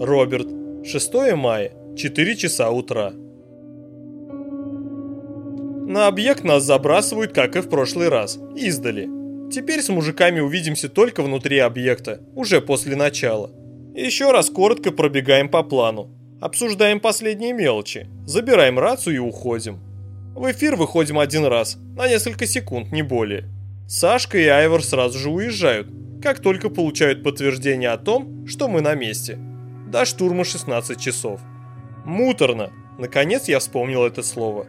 Роберт. 6 мая. 4 часа утра. На объект нас забрасывают, как и в прошлый раз, издали. Теперь с мужиками увидимся только внутри объекта, уже после начала. Еще раз коротко пробегаем по плану. Обсуждаем последние мелочи, забираем рацию и уходим. В эфир выходим один раз, на несколько секунд, не более. Сашка и Айвор сразу же уезжают, как только получают подтверждение о том, что мы на месте. До штурма 16 часов. Муторно. Наконец я вспомнил это слово.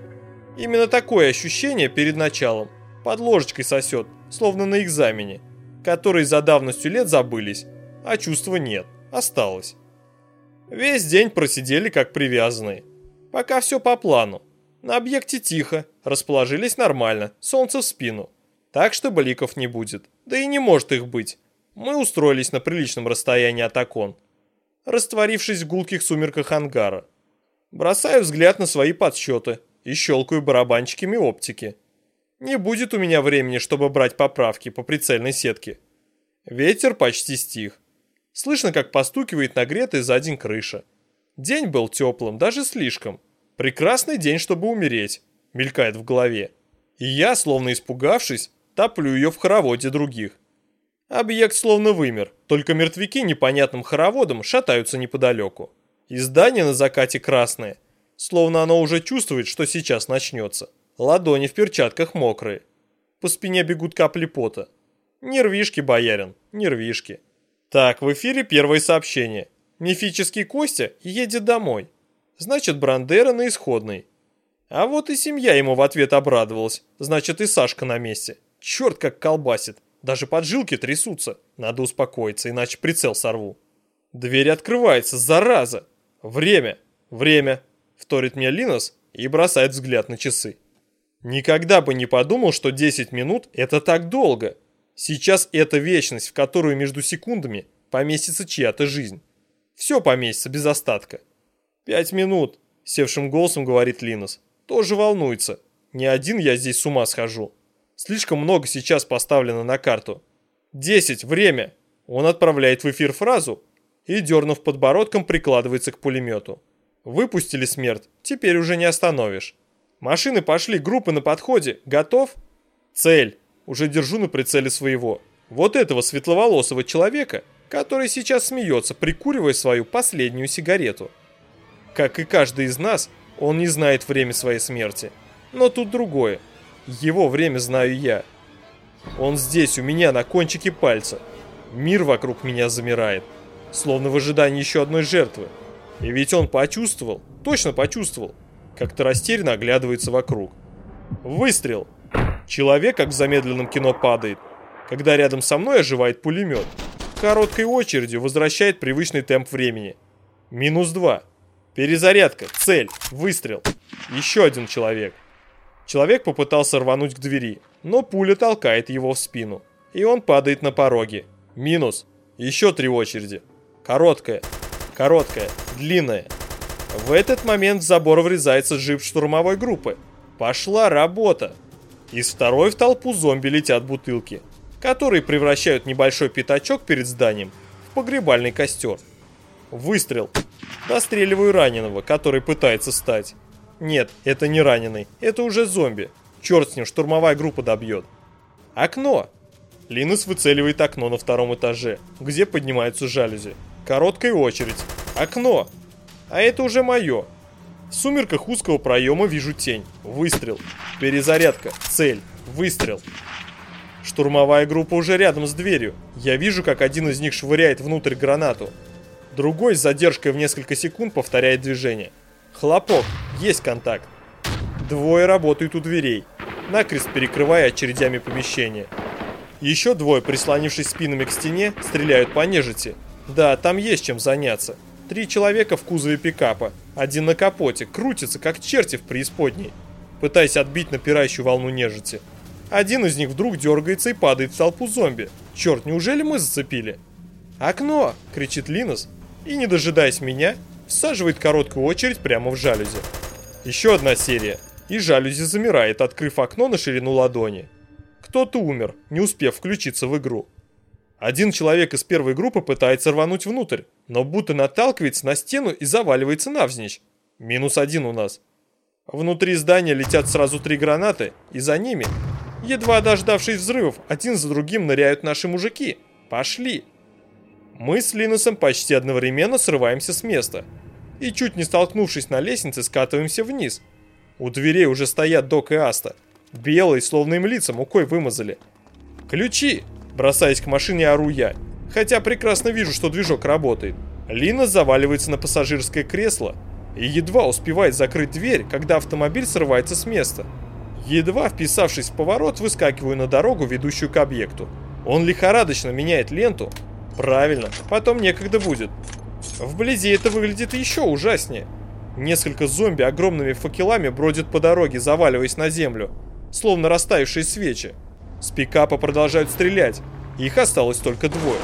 Именно такое ощущение перед началом. Под ложечкой сосет, словно на экзамене, которые за давностью лет забылись, а чувства нет, осталось. Весь день просидели как привязанные. Пока все по плану. На объекте тихо, расположились нормально, солнце в спину. Так что бликов не будет, да и не может их быть. Мы устроились на приличном расстоянии от окон, растворившись в гулких сумерках ангара. Бросаю взгляд на свои подсчеты и щелкаю барабанчиками оптики. Не будет у меня времени, чтобы брать поправки по прицельной сетке. Ветер почти стих. Слышно, как постукивает нагретая за день крыша. День был теплым, даже слишком. Прекрасный день, чтобы умереть, мелькает в голове. И я, словно испугавшись, топлю ее в хороводе других. Объект словно вымер, только мертвяки непонятным хороводом шатаются неподалеку. И здание на закате красное, словно оно уже чувствует, что сейчас начнется. Ладони в перчатках мокрые. По спине бегут капли пота. Нервишки, боярин, нервишки. Так, в эфире первое сообщение. Мифический Костя едет домой. Значит, Брандера на исходной. А вот и семья ему в ответ обрадовалась. Значит, и Сашка на месте. Черт, как колбасит. Даже поджилки трясутся. Надо успокоиться, иначе прицел сорву. Дверь открывается, зараза. Время, время, вторит мне Линос и бросает взгляд на часы. Никогда бы не подумал, что 10 минут это так долго. Сейчас это вечность, в которую между секундами поместится чья-то жизнь. Все поместится без остатка. «Пять минут», — севшим голосом говорит Линос. «Тоже волнуется. Не один я здесь с ума схожу. Слишком много сейчас поставлено на карту. Десять, время!» Он отправляет в эфир фразу и, дернув подбородком, прикладывается к пулемету. Выпустили смерть, теперь уже не остановишь. Машины пошли, группы на подходе. Готов? Цель. Уже держу на прицеле своего. Вот этого светловолосого человека, который сейчас смеется, прикуривая свою последнюю сигарету. Как и каждый из нас, он не знает время своей смерти. Но тут другое. Его время знаю я. Он здесь, у меня, на кончике пальца. Мир вокруг меня замирает, словно в ожидании еще одной жертвы. И ведь он почувствовал, точно почувствовал, как-то растерянно оглядывается вокруг. Выстрел. Человек, как в замедленном кино, падает, когда рядом со мной оживает пулемет. Короткой очередью возвращает привычный темп времени. Минус два. Перезарядка, цель, выстрел. Еще один человек. Человек попытался рвануть к двери, но пуля толкает его в спину. И он падает на пороге. Минус. Еще три очереди. Короткая, короткая, длинная. В этот момент в забор врезается джип штурмовой группы. Пошла работа. Из второй в толпу зомби летят бутылки, которые превращают небольшой пятачок перед зданием в погребальный костер. Выстрел. Достреливаю раненого, который пытается встать. Нет, это не раненый, это уже зомби. Черт с ним, штурмовая группа добьет. Окно. Линус выцеливает окно на втором этаже, где поднимаются жалюзи. Короткая очередь. Окно. А это уже мое. В сумерках узкого проема вижу тень. Выстрел. Перезарядка. Цель. Выстрел. Штурмовая группа уже рядом с дверью. Я вижу, как один из них швыряет внутрь гранату. Другой с задержкой в несколько секунд повторяет движение. Хлопок. Есть контакт. Двое работают у дверей, накрест перекрывая очередями помещение. Еще двое, прислонившись спинами к стене, стреляют по нежити. Да, там есть чем заняться. Три человека в кузове пикапа, один на капоте, крутится, как черти в преисподней, пытаясь отбить напирающую волну нежити. Один из них вдруг дергается и падает в толпу зомби. Черт, неужели мы зацепили? «Окно!» — кричит Линос, и, не дожидаясь меня, всаживает короткую очередь прямо в жалюзи. Еще одна серия, и жалюзи замирает, открыв окно на ширину ладони. Кто-то умер, не успев включиться в игру. Один человек из первой группы пытается рвануть внутрь, но будто наталкивается на стену и заваливается навзничь. Минус один у нас. Внутри здания летят сразу три гранаты, и за ними, едва дождавшись взрывов, один за другим ныряют наши мужики. Пошли. Мы с Линусом почти одновременно срываемся с места. И чуть не столкнувшись на лестнице, скатываемся вниз. У дверей уже стоят Док и Аста. Белые, словно им лица мукой вымазали. «Ключи!» Бросаясь к машине, ору я. Хотя прекрасно вижу, что движок работает. Лина заваливается на пассажирское кресло и едва успевает закрыть дверь, когда автомобиль срывается с места. Едва вписавшись в поворот, выскакиваю на дорогу, ведущую к объекту. Он лихорадочно меняет ленту. Правильно, потом некогда будет. Вблизи это выглядит еще ужаснее. Несколько зомби огромными факелами бродят по дороге, заваливаясь на землю, словно растаявшие свечи. С пикапа продолжают стрелять. Их осталось только двое.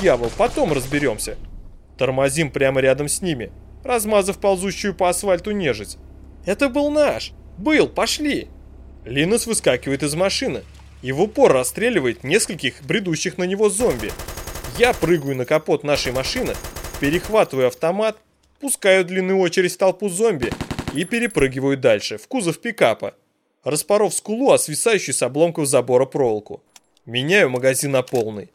Дьявол, потом разберемся. Тормозим прямо рядом с ними, размазав ползущую по асфальту нежить. Это был наш. Был, пошли. Линус выскакивает из машины и в упор расстреливает нескольких бредущих на него зомби. Я прыгаю на капот нашей машины, перехватываю автомат, пускаю длинную очередь в толпу зомби и перепрыгиваю дальше, в кузов пикапа распоров скулу, а свисающую с обломков забора проволоку. Меняю магазин на полный.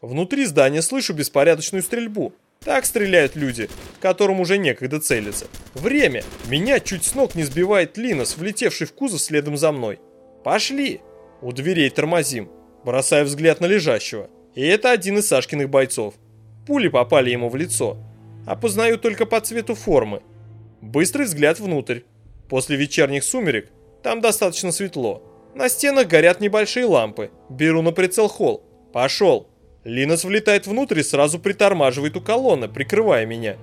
Внутри здания слышу беспорядочную стрельбу. Так стреляют люди, которым уже некогда целиться. Время! Меня чуть с ног не сбивает Линос, влетевший в кузов следом за мной. Пошли! У дверей тормозим, бросая взгляд на лежащего. И это один из Сашкиных бойцов. Пули попали ему в лицо. Опознаю только по цвету формы. Быстрый взгляд внутрь. После вечерних сумерек там достаточно светло. На стенах горят небольшие лампы. Беру на прицел холл. Пошел. Линос влетает внутрь и сразу притормаживает у колонны, прикрывая меня.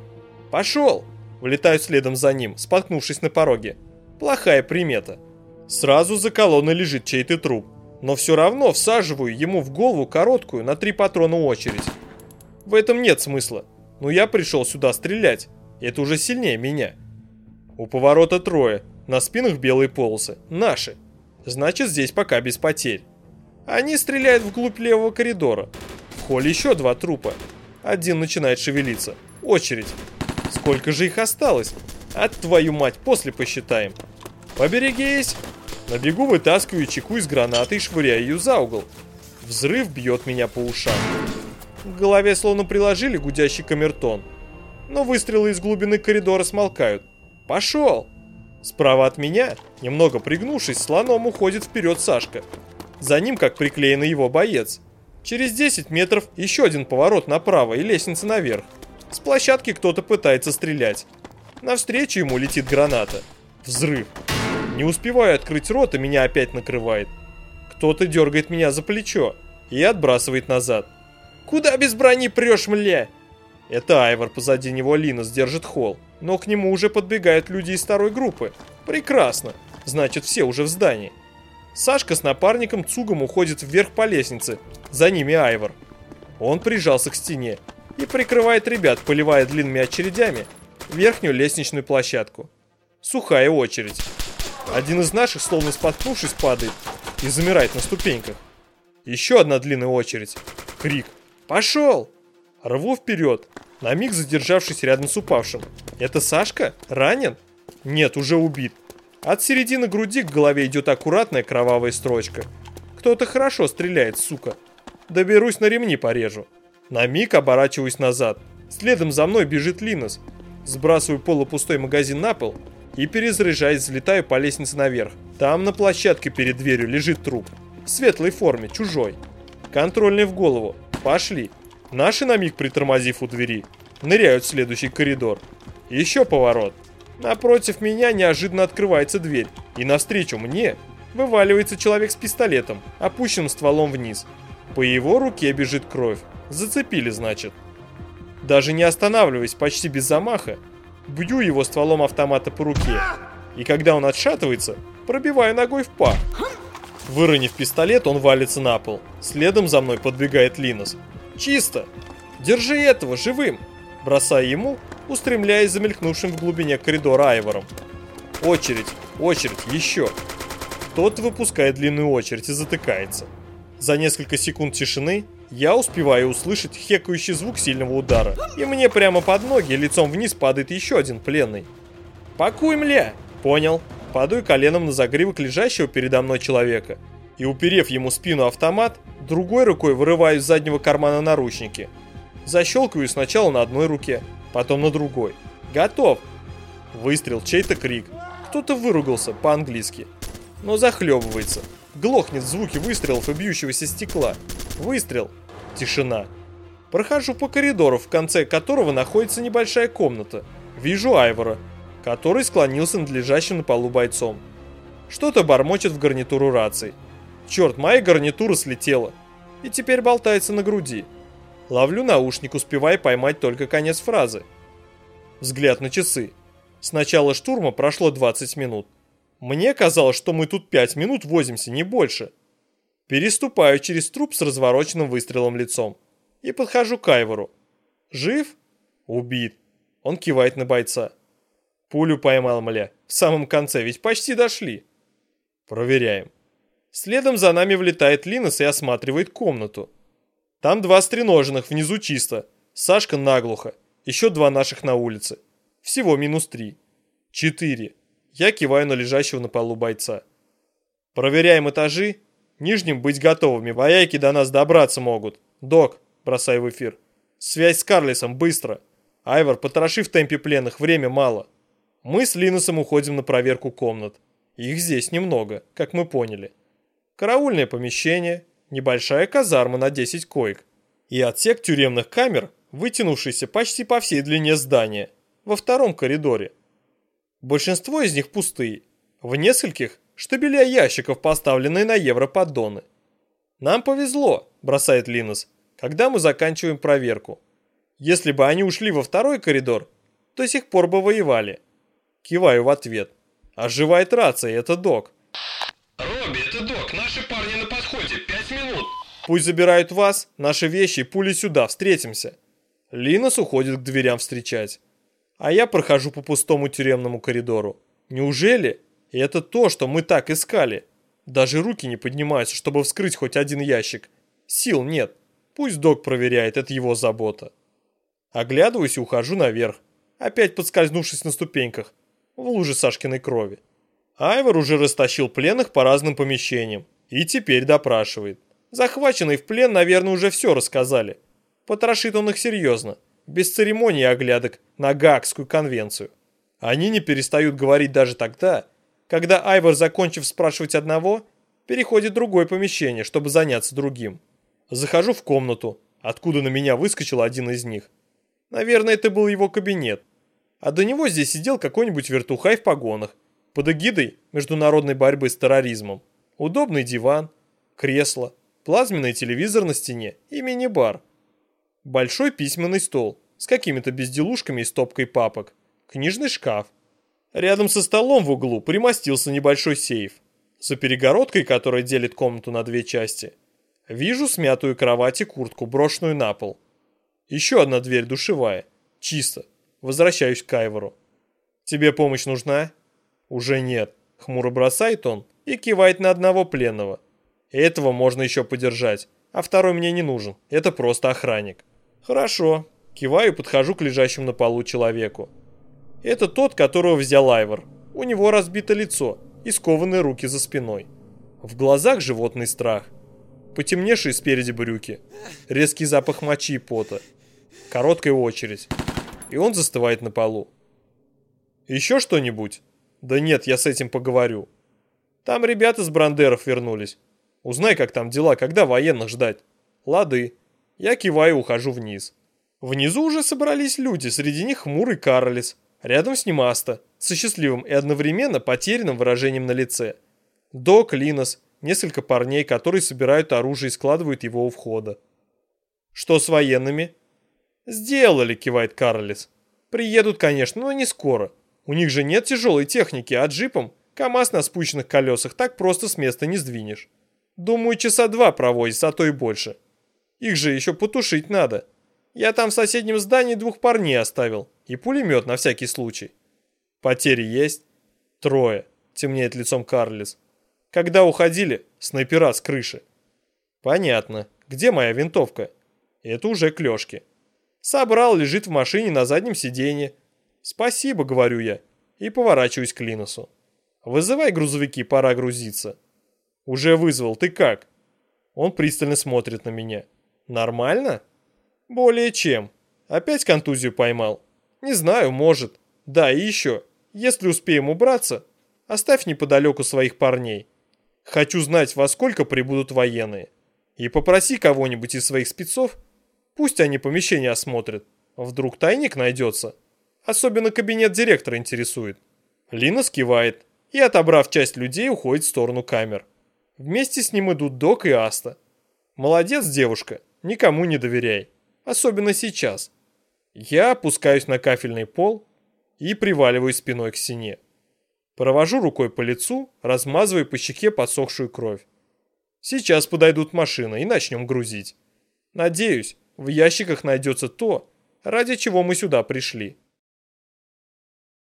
Пошел. Влетаю следом за ним, споткнувшись на пороге. Плохая примета. Сразу за колонной лежит чей-то труп. Но все равно всаживаю ему в голову короткую на три патрона очередь. В этом нет смысла. Но я пришел сюда стрелять. Это уже сильнее меня. У поворота трое. На спинах белые полосы. Наши. Значит, здесь пока без потерь. Они стреляют вглубь левого коридора. В холле еще два трупа. Один начинает шевелиться. Очередь. Сколько же их осталось? От твою мать, после посчитаем. Поберегись. На бегу вытаскиваю чеку из гранаты и швыряю ее за угол. Взрыв бьет меня по ушам. К голове словно приложили гудящий камертон. Но выстрелы из глубины коридора смолкают. Пошел! Справа от меня, немного пригнувшись, слоном уходит вперед Сашка. За ним, как приклеенный его боец. Через 10 метров еще один поворот направо и лестница наверх. С площадки кто-то пытается стрелять. Навстречу ему летит граната. Взрыв. Не успеваю открыть рот, и меня опять накрывает. Кто-то дергает меня за плечо и отбрасывает назад. «Куда без брони прешь, мля?» Это Айвор, позади него Линус держит холл но к нему уже подбегают люди из второй группы. Прекрасно, значит все уже в здании. Сашка с напарником Цугом уходит вверх по лестнице, за ними Айвор. Он прижался к стене и прикрывает ребят, поливая длинными очередями верхнюю лестничную площадку. Сухая очередь. Один из наших, словно споткнувшись, падает и замирает на ступеньках. Еще одна длинная очередь. Крик. «Пошел!» Рву вперед, на миг задержавшись рядом с упавшим. Это Сашка? Ранен? Нет, уже убит. От середины груди к голове идет аккуратная кровавая строчка. Кто-то хорошо стреляет, сука. Доберусь на ремни порежу. На миг оборачиваюсь назад. Следом за мной бежит Линос. Сбрасываю полупустой магазин на пол и, перезаряжаясь, взлетаю по лестнице наверх. Там на площадке перед дверью лежит труп. В светлой форме, чужой. Контрольный в голову. Пошли. Наши на миг притормозив у двери, ныряют в следующий коридор. Еще поворот. Напротив меня неожиданно открывается дверь, и навстречу мне вываливается человек с пистолетом, опущенным стволом вниз. По его руке бежит кровь. Зацепили, значит. Даже не останавливаясь, почти без замаха, бью его стволом автомата по руке. И когда он отшатывается, пробиваю ногой в пах. Выронив пистолет, он валится на пол. Следом за мной подбегает Линос. «Чисто! Держи этого, живым!» Бросая ему, устремляясь за мелькнувшим в глубине коридора Айвором. Очередь, очередь, еще. Тот выпускает длинную очередь и затыкается. За несколько секунд тишины Я успеваю услышать хекающий звук сильного удара, и мне прямо под ноги лицом вниз падает еще один пленный. «Пакуй, мля!» «Понял». Падаю коленом на загривок лежащего передо мной человека и, уперев ему спину автомат, другой рукой вырываю из заднего кармана наручники. Защелкиваю сначала на одной руке, потом на другой. «Готов!» Выстрел, чей-то крик. Кто-то выругался по-английски, но захлебывается. Глохнет в звуке выстрелов и бьющегося стекла. Выстрел. Тишина. Прохожу по коридору, в конце которого находится небольшая комната. Вижу Айвора, который склонился над лежащим на полу бойцом. Что-то бормочет в гарнитуру рации. Черт, моя гарнитура слетела. И теперь болтается на груди. Ловлю наушник, успевая поймать только конец фразы. Взгляд на часы. С начала штурма прошло 20 минут. Мне казалось, что мы тут 5 минут возимся, не больше. Переступаю через труп с развороченным выстрелом лицом. И подхожу к Айвору. Жив? Убит. Он кивает на бойца. Пулю поймал, мля. В самом конце, ведь почти дошли. Проверяем. Следом за нами влетает Линос и осматривает комнату. Там два стреноженных, внизу чисто. Сашка наглухо. Еще два наших на улице. Всего минус три. Четыре. Я киваю на лежащего на полу бойца. Проверяем этажи. Нижним быть готовыми. Вояки до нас добраться могут. Док, бросаю в эфир. Связь с Карлисом, быстро. Айвор, потроши в темпе пленных, время мало. Мы с Линусом уходим на проверку комнат. Их здесь немного, как мы поняли. Караульное помещение, небольшая казарма на 10 коек и отсек тюремных камер, вытянувшийся почти по всей длине здания, во втором коридоре. Большинство из них пустые, в нескольких штабеля ящиков, поставленные на европоддоны. «Нам повезло», – бросает Линус, – «когда мы заканчиваем проверку. Если бы они ушли во второй коридор, до сих пор бы воевали». Киваю в ответ. Оживает рация, это док. Робби, это док, наши парни на подходе, пять минут. Пусть забирают вас, наши вещи, пули сюда, встретимся. Линос уходит к дверям встречать. А я прохожу по пустому тюремному коридору. Неужели это то, что мы так искали? Даже руки не поднимаются, чтобы вскрыть хоть один ящик. Сил нет. Пусть док проверяет, это его забота. Оглядываюсь и ухожу наверх, опять подскользнувшись на ступеньках в луже Сашкиной крови. Айвор уже растащил пленных по разным помещениям и теперь допрашивает. Захваченные в плен, наверное, уже все рассказали. Потрошит он их серьезно, без церемонии оглядок на Гаагскую конвенцию. Они не перестают говорить даже тогда, когда Айвор, закончив спрашивать одного, переходит в другое помещение, чтобы заняться другим. Захожу в комнату, откуда на меня выскочил один из них. Наверное, это был его кабинет а до него здесь сидел какой-нибудь вертухай в погонах, под эгидой международной борьбы с терроризмом. Удобный диван, кресло, плазменный телевизор на стене и мини-бар. Большой письменный стол с какими-то безделушками и стопкой папок. Книжный шкаф. Рядом со столом в углу примостился небольшой сейф. За перегородкой, которая делит комнату на две части, вижу смятую кровать и куртку, брошенную на пол. Еще одна дверь душевая. Чисто. Возвращаюсь к Айвору. «Тебе помощь нужна?» «Уже нет», — хмуро бросает он и кивает на одного пленного. «Этого можно еще подержать, а второй мне не нужен, это просто охранник». «Хорошо», — киваю и подхожу к лежащему на полу человеку. Это тот, которого взял Айвор. У него разбито лицо и скованные руки за спиной. В глазах животный страх. Потемневшие спереди брюки. Резкий запах мочи и пота. Короткая очередь и он застывает на полу. «Еще что-нибудь?» «Да нет, я с этим поговорю». «Там ребята с Брандеров вернулись. Узнай, как там дела, когда военных ждать». «Лады». Я киваю и ухожу вниз. Внизу уже собрались люди, среди них хмурый Карлис, рядом с ним Аста, со счастливым и одновременно потерянным выражением на лице. Док, Линос, несколько парней, которые собирают оружие и складывают его у входа. «Что с военными?» «Сделали», — кивает Карлис. «Приедут, конечно, но не скоро. У них же нет тяжелой техники, а джипом КамАЗ на спущенных колесах так просто с места не сдвинешь. Думаю, часа два проводится, а то и больше. Их же еще потушить надо. Я там в соседнем здании двух парней оставил. И пулемет на всякий случай. Потери есть? Трое. Темнеет лицом Карлис. Когда уходили, снайпера с крыши. Понятно. где моя винтовка. Это уже клешки. Собрал, лежит в машине на заднем сиденье. Спасибо, говорю я, и поворачиваюсь к Линосу. Вызывай грузовики, пора грузиться. Уже вызвал, ты как? Он пристально смотрит на меня. Нормально? Более чем. Опять контузию поймал? Не знаю, может. Да, и еще. Если успеем убраться, оставь неподалеку своих парней. Хочу знать, во сколько прибудут военные. И попроси кого-нибудь из своих спецов, пусть они помещение осмотрят. Вдруг тайник найдется. Особенно кабинет директора интересует. Лина скивает и, отобрав часть людей, уходит в сторону камер. Вместе с ним идут Док и Аста. Молодец, девушка, никому не доверяй. Особенно сейчас. Я опускаюсь на кафельный пол и приваливаюсь спиной к стене. Провожу рукой по лицу, размазывая по щеке подсохшую кровь. Сейчас подойдут машины и начнем грузить. Надеюсь, в ящиках найдется то, ради чего мы сюда пришли.